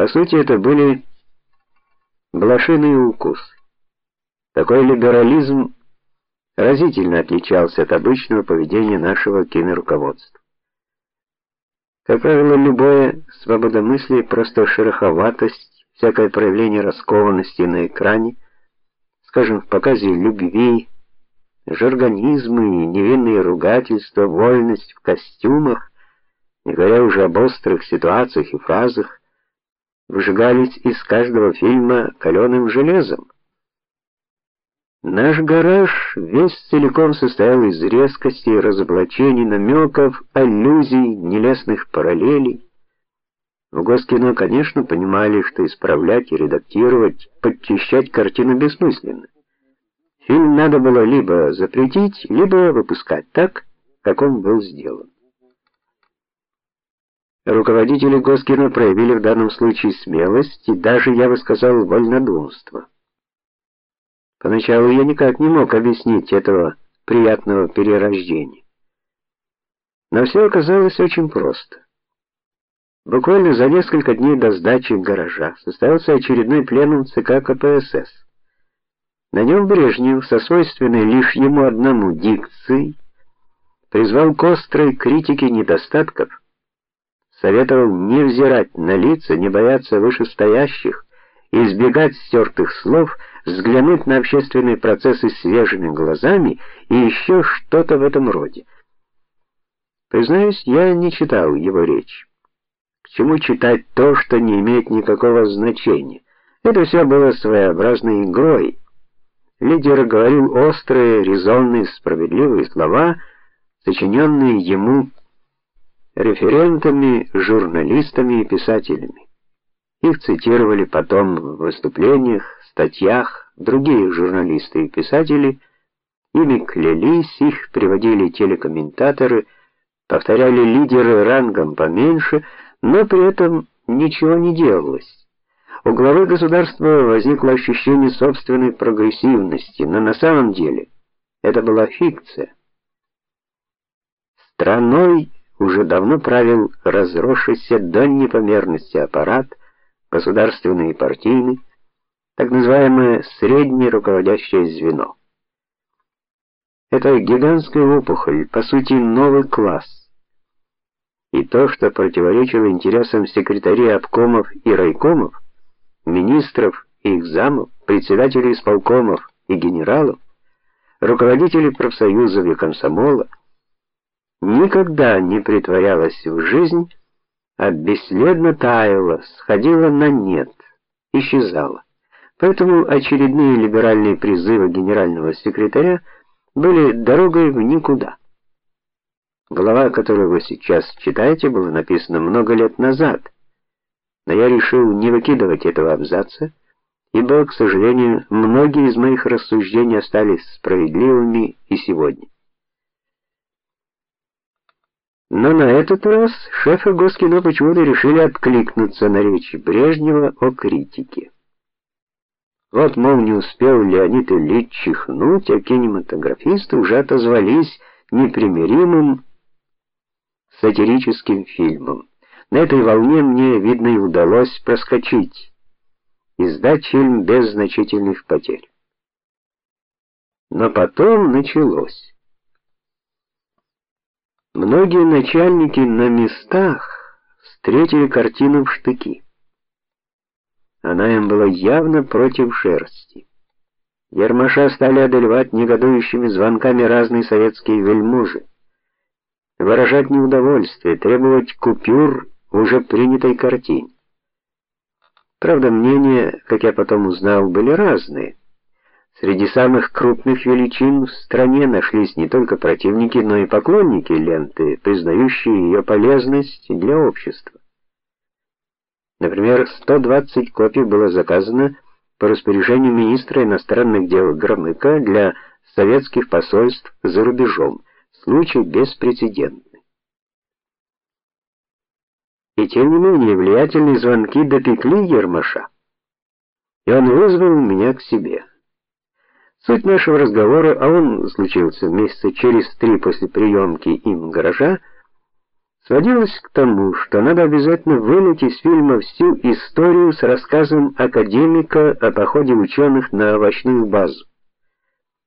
По сути, это были блошиные укусы. Такой либерализм разительно отличался от обычного поведения нашего киноруководства. Как правило, любое свободомыслие просто шероховатость, всякое проявление раскованности на экране, скажем, в показе любви, жаргонизмы, невинные ругательства, вольность в костюмах, не говоря уже об острых ситуациях и фразах, выжигались из каждого фильма каленым железом. Наш гараж весь целиком состоял из резкости, разоблачений, намеков, аллюзий, нелестных параллелей. В Госкино, конечно, понимали, что исправлять и редактировать, подчищать картину бессмысленно. Фильм надо было либо запретить, либо выпускать так, как он был сделан. Руководители Госкино проявили в данном случае смелость и даже, я бы сказал, вольнодумство. Поначалу я никак не мог объяснить этого приятного перерождения. Но все оказалось очень просто. Буквально за несколько дней до сдачи гаража состоялся очередной пленум ЦК КПСС. На нем Брежнев со свойственной лишь ему одному дикцией призвал к острой критике недостатков, советовал не взирать на лица, не бояться вышестоящих, избегать стертых слов, взглянуть на общественные процессы свежими глазами и еще что-то в этом роде. Признаюсь, я не читал его речь. К чему читать то, что не имеет никакого значения? Это все было своеобразной игрой. Лидер говорил острые, резонные, справедливые слова, сочиненные ему референтами, журналистами и писателями. Их цитировали потом в выступлениях, статьях другие журналисты и писатели, ими клялись, их приводили телекомментаторы, повторяли лидеры рангом поменьше, но при этом ничего не делалось. У главы государства возникло ощущение собственной прогрессивности, но на самом деле это была фикция. Страной уже давно правил разросшийся до непомерности аппарат, государственный и партийный, так называемое среднее руководящее звено. Это гигантская опухоль, по сути, новый класс. И то, что противоречило интересам секретарей обкомов и райкомов, министров и их замов, председателей исполкомов и генералов, руководителей профсоюзов и комсомола, никогда не притворялась в жизнь, а бесследно таяла, сходила на нет, исчезала. Поэтому очередные либеральные призывы генерального секретаря были дорогой в никуда. Глава, которую вы сейчас читаете, была написана много лет назад. Но я решил не выкидывать этого абзаца, ибо, к сожалению, многие из моих рассуждений остались справедливыми и сегодня. Но на этот раз шефы Госкино почему-то решили откликнуться на речь Брежнева о критике. Вот, мол, не успел Леонид Ильич чихнуть, а кинематографисты уже отозвались непримиримым сатирическим фильмом. На этой волне мне, видно, и удалось проскочить и сдать фильм без значительных потерь. Но потом началось. Многие начальники на местах встретили картину в штыки. Она им была явно против шерсти. Ермаша стали одолевать негодующими звонками разные советские вельможи, выражать неудовольствие, требовать купюр уже принятой картине. Правда, мнения, как я потом узнал, были разные. Среди самых крупных величин в стране нашлись не только противники, но и поклонники ленты, признающие ее полезность для общества. Например, 120 копий было заказано по распоряжению министра иностранных дел Громыка для советских посольств за рубежом. Случай беспрецедентный. И тем не менее, влиятельные звонки допекли Ермаша. И он вызвал меня к себе. Суть нашего разговора, а он случился месяца через три после приемки им гаража, сводилось к тому, что надо обязательно вынуть из фильма всю историю с рассказом академика о походе ученых на овощную базу.